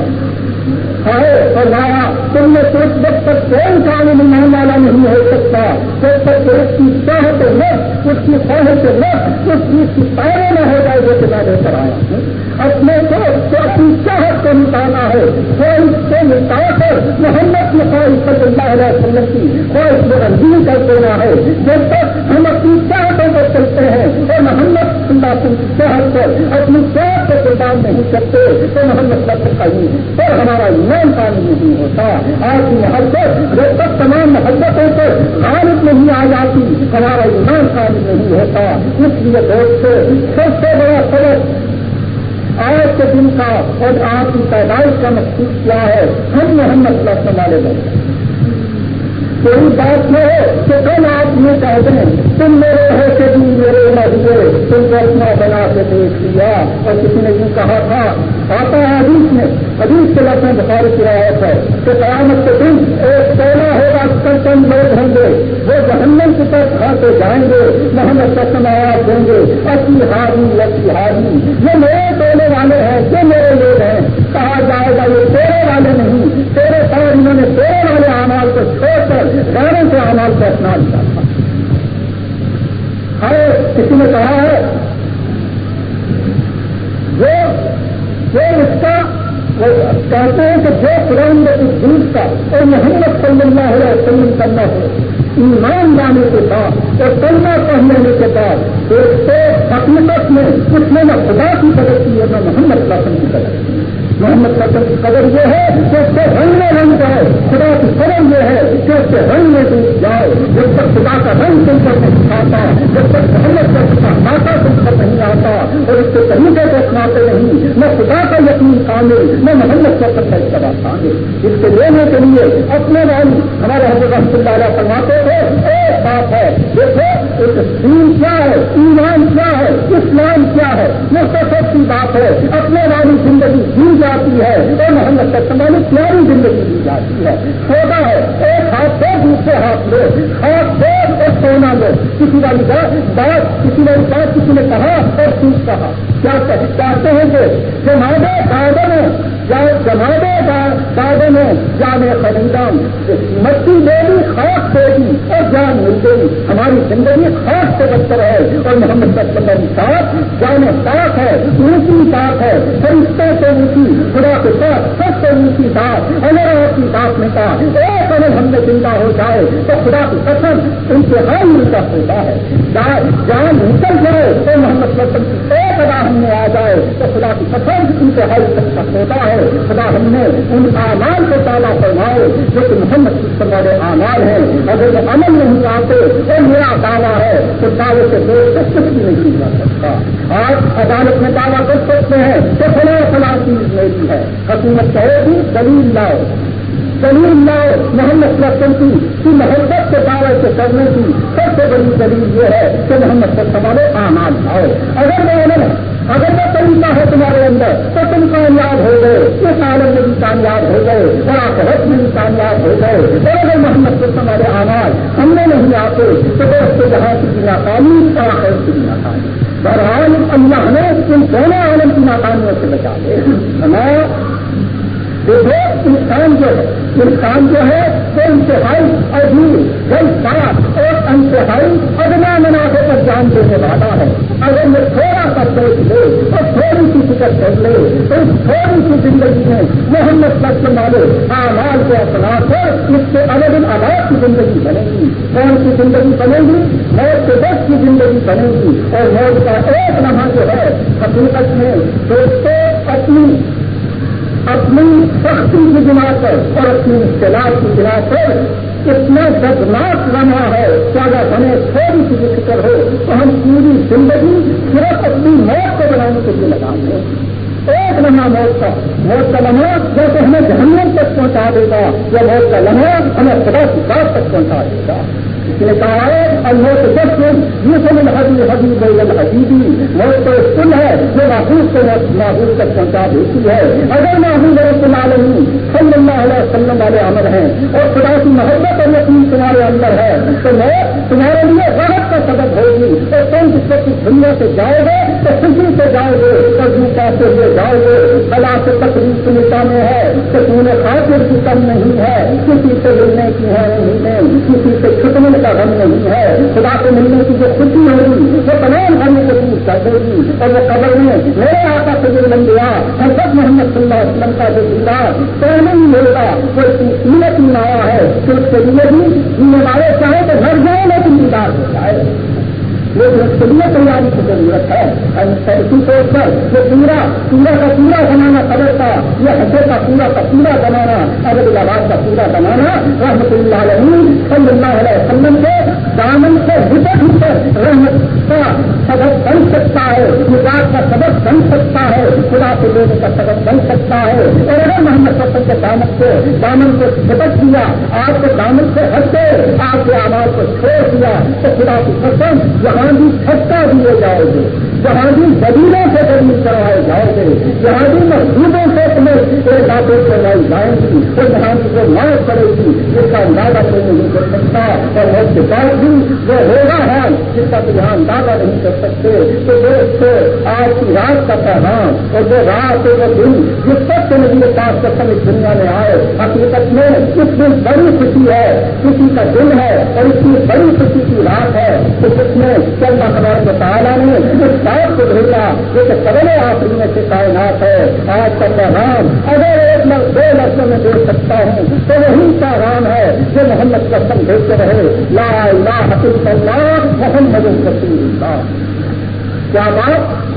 اور لایا تم نے سوچ جب تک کوئی کام نہیں والا نہیں ہو سکتا، جب تک اس کی چاہت لفظ اس کی خواہش لفظ اس کی پائے نہ ہو جائے جو کہ لے کر آیا اپنے کو اپنی چاہت کو نکالنا ہے کوئی سے نکال کر محمد کی خواہش صلی اللہ علیہ وسلم کی خواہش میں رنگین کر دینا ہے۔ جب تک ہم اپنی چاہتوں کو چلتے ہیں۔ اور محمد، اللہ کی چاہت پر اپنی چاہت کو قربان نہیں کرتے تو محمد کا پر ہمارا ایمان کام نہیں ہوتا۔ آج کی محبت جب تک تمام محبتوں کو غالب نہیں آ جاتی۔ ہمارا ایمان کام نہیں ہوتا۔ اس لیے دوست سب سے بڑا سبق آج کے دن کا اور آپ کی پیدائش کا مقصود کیا ہے۔ ہم محمد صلی اللہ علیہ وسلم۔ کوئی بات یہ ہے کہ کل آپ یہ کہتے ہیں تم میرے ہو کے بھی میرے نہ ہوئے۔ تم کو اپنا بنا کے دیکھ لیا اور کسی نے یوں کہا تھا، آتا ہے حدیث میں، حدیث کے لفظ میں بخاری کی روایت ہے کہ قیامت کے دن ایک پہلا ہوگا کل کم لوگ ہوں گے۔ وہ جہنم کی طرف کھاتے جائیں گے، محمد قسم آواز دیں گے۔ اچھی ہاری اچھی ہاری یہ میرے دینے والے ہیں، یہ میرے لوگ ہیں۔ کہا جائے گا، یہ تیرے والے نہیں، تیرے ساتھ انہوں نے تیرے والے آمال کو چھوڑ کر غیروں سے آمال کو اپنا لیا۔ تھا کسی نے کہا ہے، جو جو اس کا، وہ کہتے ہیں کہ جو قرآن میں اس دودھ کا اور محمد صلی اللہ علیہ وسلم کرنا ہو ایمان لانے کے بعد، اور کلمہ پڑھنے کے بعد، ایک تو حقیقت میں، اس میں نہ خدا کی قدر کی ہے نہ محمد قسم کی قدر کی۔ محمد قسم کی قدر یہ ہے کہ اس سے رنگ میں رنگ جائے خدا کی قدر یہ ہے کہ اس سے رنگ میں ڈوب جائے جب تک خدا کا رنگ تم پر نہیں آتا، جب تک محمد قسم کا آتا تم پر نہیں آتا اور اس کے طریقے کو اپناتے نہیں میں خدا کا یقین کامل میں محمد کا سب کا کامل۔ اس کے لینے کے لیے اپنے والی ہمارے حضرت رحمۃ اللہ علیہ فرماتے تھے ایک بات ہے، دیکھو ایک دین کیا ہے؟ ایمان کیا ہے؟ اسلام کیا ہے؟ یہ سب کی بات ہے، اپنے والی زندگی جی جاتی ہے۔ اور محمد سب والی پیاری زندگی دی جاتی ہے۔ چھوٹا ہے، ایک ہاتھ سے دوسرے ہاتھ لو ہاتھ دو اور سونا لو کسی والی بات کسی والی بات کسی نے کہا اور سوچ کہا۔ کیا چاہتے ہیں کہ مادہ فائدے میں جماعتیں فائدے میں جانے خریدام مٹی دے گی خاص دے گی اور جان مل گئی ہماری زندگی خاص سے بہتر ہے، اور محمد صلی ساتھ جان پاک ہے اونچی بات ہے، فرشتوں سے اونچی خدا کے ساتھ، سب سے اونچی بات اگر آپ کی بات میں کہا ایک اگر ہم نے زندہ ہو جائے، تو خدا کی قسم، انتہائی ملتا ہوتا ہے۔ جان نکل جائے، تو محمد وسلم کی ایک ادا ہم میں آ جائے، تو خدا کی قسم، انتہائی سچا ہوتا ہے۔ خدا ہم نے ان آمال کو تالا فرمائے جو کہ محمد سسٹم والے آمال ہیں۔ اگر وہ عمل نہیں آتے تو میرا دعویٰ ہے تو دعوے سے دور سے کچھ بھی نہیں جا سکتا۔ آج عدالت میں دعویٰ کر سکتے ہیں تو فلاں فلاں چیز میری ہے۔ حکومت کہے گی، دلیل لاؤ۔ دلیل لاؤ محمد وسلم کی کہ محبت کے دعوے سے کرنے کی سب سے بڑی دلیل یہ ہے کہ محمد وسلم والے آمال لاؤ۔ اگر وہ اگر وہ طریقہ ہے تمہارے اندر، تو تم کامیاب ہو گئے اس عالم میں بھی کامیاب ہو گئے بڑا بہت میں بھی کامیاب ہو گئے۔ اور اگر محمد کو ہمارے آواز ہم نے نہیں آتے، تو دوست جہاں کی بھی ناکامی اور آخر کی بھی ناکامی۔ بہرحال اللہ نے ان دونوں عالم کی ناکامیوں سے بچا لے ہمیں دیکھو انسان جو ہے انسان جو ہے وہ انتہائی عجیب جل بات اور انتہائی ادنا منافع پر جان دینے والا ہے۔ اگر یہ تھوڑا سا سوچ لے اور تھوڑی سی فکر کر لے اس تھوڑی سی زندگی میں محمد سچ والے آمال کو اپنا کر اس سے الگ آباد کی زندگی بنے گی کون سی زندگی بنے گی موت کے دس کی زندگی بنے گی اور موت کا ایک لمحہ جو ہے حقیقت میں دوستوں اپنی اپنی سختی کی بنا پر اور اپنی اصطلاح کی بنا پر اتنا دردناک بنا ہے کہ اگر ہمیں تھوڑی سی فکر ہو، تو ہم پوری زندگی صرف اپنی موت کو بنانے کے لیے لگا دیں ایک لمحہ موت کا موت کا لمحہ جیسے ہمیں جہنم تک پہنچا دے گا، یا موت کا لمحہ ہمیں خدا کی بات تک پہنچا دے گا۔ نے کہا ہے اور سب حبیبی موت تو سن ہے جو محفوظ سے محفوظ تک پہنچا دیتی ہے۔ اگر محبوب رب العالمین صلی اللہ علیہ وسلم والے عمل ہیں اور خدا کی محبت اور یقین تمہارے اندر ہے، تو میں تمہارے لیے راحت کا سبب ہوگی۔ اور تم جس وقت دنیا سے جاؤ گے، تو خوشی سے جاؤ گے، اور جو کہتے ہوئے جاؤ گے خلا سے تکلیف سنتا میں ہے تو تمہیں خاطر کی کم نہیں ہے، کسی سے ملنے کی ہے نہیں، کسی سے چھٹنے کا غم نہیں ہے، خدا کو ملنے کی جو خوشی ہوگی وہ تمام غم کو دور کر دے گی، اور وہ قبر میں میرے آقا سے جو لگ گیا حضرت محمد صلی اللہ علیہ وسلم کا جو دیدار تو نہیں ملتا وہ سیرت میں آیا ہے کہ اس کے لیے بھی جینے والے چاہے تو گھر جائے لیکن دیدار ہو جائے۔ لیکن اس کے لیے تیاری کی ضرورت ہے اسی طور پر یہ پورا پورا کا پورا بنانا قدر کا یہ حجر کا پورا کا پورا بنانا عبد آباد کا پورا بنانا رحمت اللہ علیہ، صلی اللہ علیہ وسلم کے دامن سے ہٹر ہٹر رحمت کا سبق بن سکتا ہے، خدا کا سبق بن سکتا ہے، خدا کے لینے کا سبق بن سکتا ہے۔ اور اگر محمد سفر کے دامن سے دامن کو سبق دیا آپ کے دامن سے ہٹ گئے آپ کے آواز کو چھوڑ دیا، تو خدا کی قسم یہاں جہاں بھی چھٹا دیے جائے گے۔ جہاں بھی زمینوں سے قدیم کروائے جاؤ گے جہاں مسجدوں سے تمہیں ایک باتیں کروائی جائیں گی تو جہاں بھی وہ مار پڑے گی، جس کا اندازہ کوئی نہیں کر سکتا، اور اس کے بعد بھی وہ ہوگا ہے، جس کا تو یہاں اندازہ نہیں کر سکتے، تو دوست آج کی رات کا پیغام، اور جو رات وہ دن جس تک سے نبی پاس کا سب اس دنیا میں آئے، حقیقت میں اس دن بڑی خوشی ہے، خوشی کا دن ہے، اور اس کی بڑی خوشی کی رات ہے، تو اس میں چند اخبار کے تعالیٰ نے اس کائنات کو بھیجا جو کہ سبل آخری میں سے کائنات ہے، آج کا پیغام اگر ایک لفظ دو لفظوں میں دے سکتا ہوں، تو وہی پیغام ہے جو محمد قسم بھیجتے رہے۔ لا الہ الا اللہ، محمد رسول اللہ۔ کیا بات؟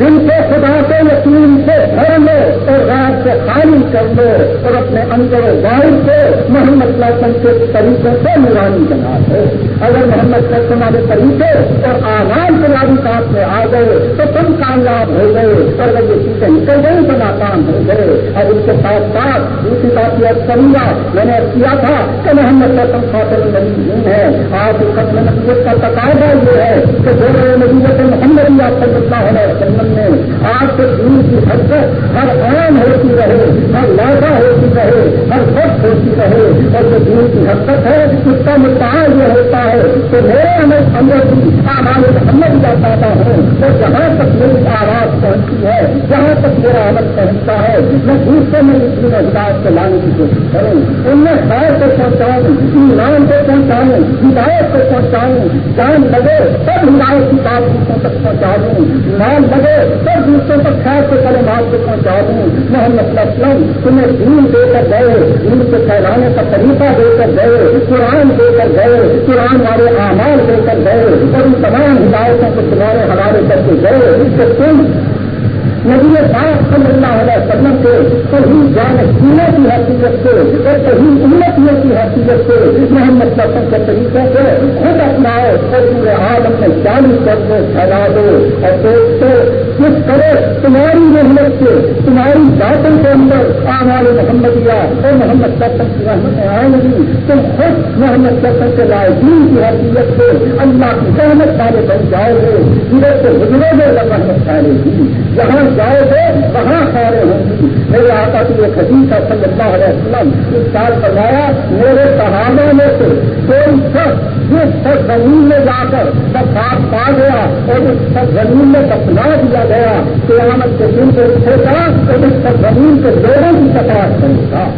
دن کے خدا کے یقین سے بھر لو اور رات سے خالی کر لو اور اپنے اندر واحد سے محمد لاسن کے طریقے سے نورانی بنا دو۔ اگر محمد صلی تمہارے طریقے اور آرام کے لاری ساتھ میں آ گئے تو تم کامیاب ہو گئے۔ اور اگر یہ چیزیں نکل گئی تو ناکام ہو گئے۔ اور ان کے ساتھ ساتھ دوسری بات یہ کروں گا، میں نے کیا تھا کہ محمد لسن خاطر نہیں ہے۔ آج ختم نصیحت کا تقاضا یہ ہے کہ دو نبیت محمد اللہ صلی اللہ علیہ وسلم میں آپ کے دین کی حرکت ہر عام ہوتی رہے، ہر لاگا ہوتی رہے، ہر وقت ہوتی رہے، اور جو دین کی حرکت ہے، اس کا مدعا یہ ہوتا ہے کہ میرے اندر اندر بھی ہمارے سمجھ جا پاتا ہوں تو جہاں تک میری آواز پہنچتی ہے، جہاں تک میرا عمل پہنچتا ہے، میں دوسرے میں اس دن ہدایت کو لانے کی کوشش کروں۔ ان میں خیر کو پہنچاؤں، ایمان کو پہنچاؤں، ہدایت کو پہنچاؤں، جان لگے، سب ہدایت کی بات دوسروں تک پہنچا دوں۔ ایمان لگے سب دوسروں تک خیر سے کرے مال کو پہنچا دوں۔ محمد اسلم تمہیں دین دے کر گئے دین کے پھیلانے کا طریقہ دے کر گئے، قرآن دے کر گئے، قرآن والے اعمال دے کر گئے، اور ان تمام ہدایتوں کو تمہارے حوالے کر کے گئے۔ کہ تم نبی پاک صلی اللہ علیہ وسلم کے صحیح جان سینے کی حیثیت سے اور صحیح امتوں کی حیثیت سے محمد سسم کے طریقے سے خود اپناؤ اور پورے عالم میں چالیس کر کے پھیلا دو اور دوستوں کس طرح تمہاری محنت سے، تمہاری باتوں کے اندر آمال محمدیہ اور محمد سسم کی رحمت آئے نہیں تم خود محمد سسم کے لائے دین کی حیثیت سے اللہ کی رحمت والے بن جاؤ گے۔ سورج سے گزرے گے رحمت پھیلے گی جہاں جائے تھے، وہاں سارے ہوں۔ گی میرے آقا کی ایک حدیث ہے صلی اللہ علیہ وسلم اس سال بتایا میرے صحابہ میں سے کوئی شخص جس سب زمین میں جا کر سب ساتھ پا گیا اور اس سب زمین میں دفنا دیا گیا، قیامت کے دن سے اٹھے گا اور اس سب زمین کے لوگوں کی تلاش کرے گا۔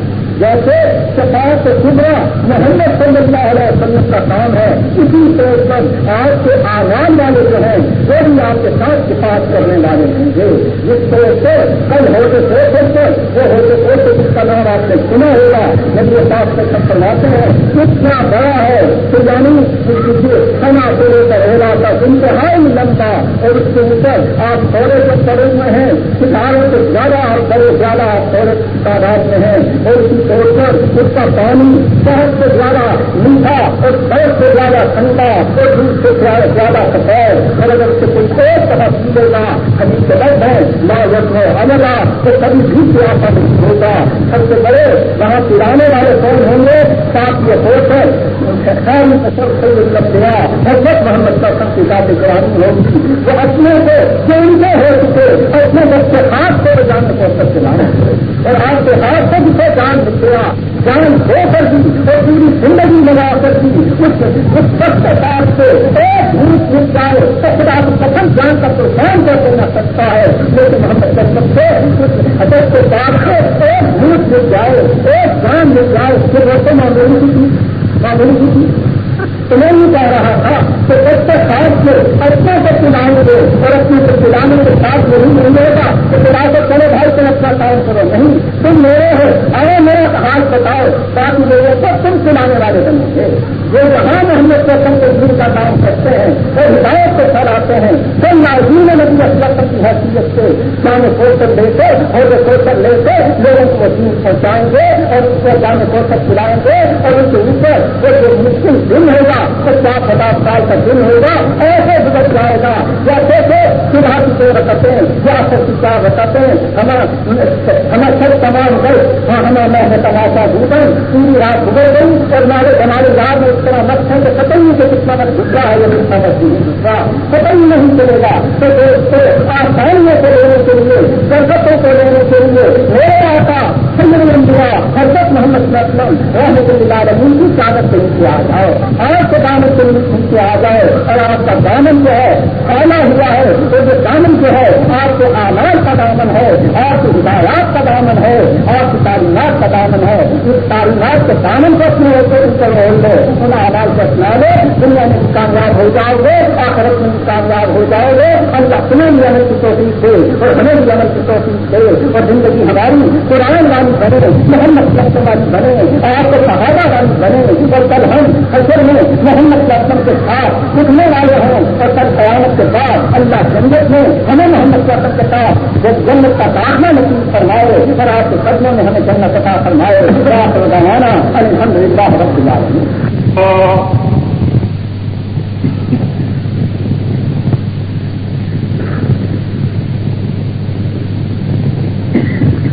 جیسے شفاعت خبرا محمد صلی اللہ علیہ وسلم کا کام ہے، اسی طور پر آج کے آغاز والے جو ہیں، وہ بھی آپ کے ساتھ شفاعت کرنے والے ہوں گے۔ جس طرح سے کل ہوتے سو سکتے وہ ہوتے سوچتے جس کا نام آپ نے سنا ہوگا جب یہ بات سے سب کرواتے ہیں، کتنا بڑا ہے تو یعنی کھانا سے لے کر ہو رہا تھا انتہائی لمبا اور اس کے اوپر آپ تھوڑے سے پڑے ہوئے ہیں۔ ستاروں سے زیادہ اور بڑے زیادہ آپ تھوڑے تعداد میں ہیں اور اسی طور اس کا پانی شہد سے زیادہ میٹھا اور برف سے زیادہ ٹھنڈا، اور دودھ سے زیادہ سفید اور اگر اسے کوئی ایک طرح پیلے گا کبھی سبق ہے نہ وقت ہے امرا تو کبھی بھی پیاسا نہیں ہوگا سب سے بڑے وہاں پلانے والے کون ہوں گے؟ ساتھ یہ ہو کر خیر مطلب دیا حضرت محمد کا سب کی ذات گرانی ہوگی۔ وہ اپنے کو جو ان کے ہو چکے اپنے بچے ہاتھ کو جان کو سب چلانا اور آپ کے ہاتھ سے جان نکلا جان دے کر دی اور پوری زندگی لگا کر دی اس اس سب کے ساتھ سے ایک بھوت مل جائے۔ تو خدا کو قسم جان کا تو کام کر دینا سکتا ہے۔ لیکن محمد سب سے اس حضرت کے بعد سے ایک بھوت مل جائے، ایک جان مل جائے۔ پھر وہ تو معمولی کی معمولی میں نہیں کہہ رہا تھا کہ کے ساتھ سے اپنے سے پلائیں گے اور اپنے سے پلانے کے ساتھ نہیں ملے گا۔ تو پلا کر چلے بھائی، تم اپنا کام کرو۔ نہیں، تم میرے ہو ارے میرا حال بتاؤ تاکہ لوگوں کو تم سنانے والے بنیں گے۔ وہ جہاں محمد قسم کے دن کا کام کرتے ہیں، وہ ہدایت کو پھیلاتے ہیں۔ کئی ناظرین نبی اسلم کی حیثیت سے جانے کھول کر لے کے اور وہ کھول کر لے کے لوگوں کو وسیع پہنچائیں گے اور اس کو جانے کھول کر پلائیں گے اور ان کے اوپر وہ جو مشکل دن ہوگا پچاس ہزار سال کا دن ہوگا، ایسے گزر جائے گا۔ جیسے کہ صبح کی دو رکھتے ہیں یا سب کی چار رکھتے ہیں ہمیں سب تمام گئے ہاں ہمیں میں تماشا ڈوبن پوری رات گزر گئی اور ہمارے ہمارے رات میں طرح مت ہے کہ پتہ نہیں کہ کتنا مت گزرا ہے یا کتنا مت ہے گزرا پتہ ہی نہیں چلے گا۔ تو دوستوں آسانیوں کو لینے کے لیے، برکتوں کو لینے کے لیے، میرے آتا سندر انڈیا حضرت محمد رحمت اللہ علیہ کی چادر سے نیچے آ جاؤ آپ کے دامن سے نیچے آ جائے اور آپ کا دامن جو ہے پھیلا ہوا ہے تو جو دامن جو ہے آپ کے آمار کا دامن ہے آپ کی ہدایات کا دامن ہے آپ کی تعلیمات کا دامن ہے اس تعلیمات کے دامن کو اپنے اوپر رول لو ان آواز کو اپنا لو دنیا میں کامیاب ہو جاؤ گے آخرت میں کامیاب ہو جاؤ گے اللہ تمہیں بھی عمل کی توفیق دے اور ہمیں بھی عمل کی توفیق دے اور زندگی ہماری قرآن والی بنے محمد والی بنے آپ صحابہ والی بنے اور کل ہم حشر میں محمد کے کے ساتھ اٹھنے والے ہیں، اور کل قیامت کے بعد اللہ جنت میں ہمیں محمد کے کے ساتھ جب جنت کا داخلہ نصیب فرمائے، اور آپ کے قدموں میں ہمیں جنت کا فرمائے۔ گانا الحمد للہ رب العالمین۔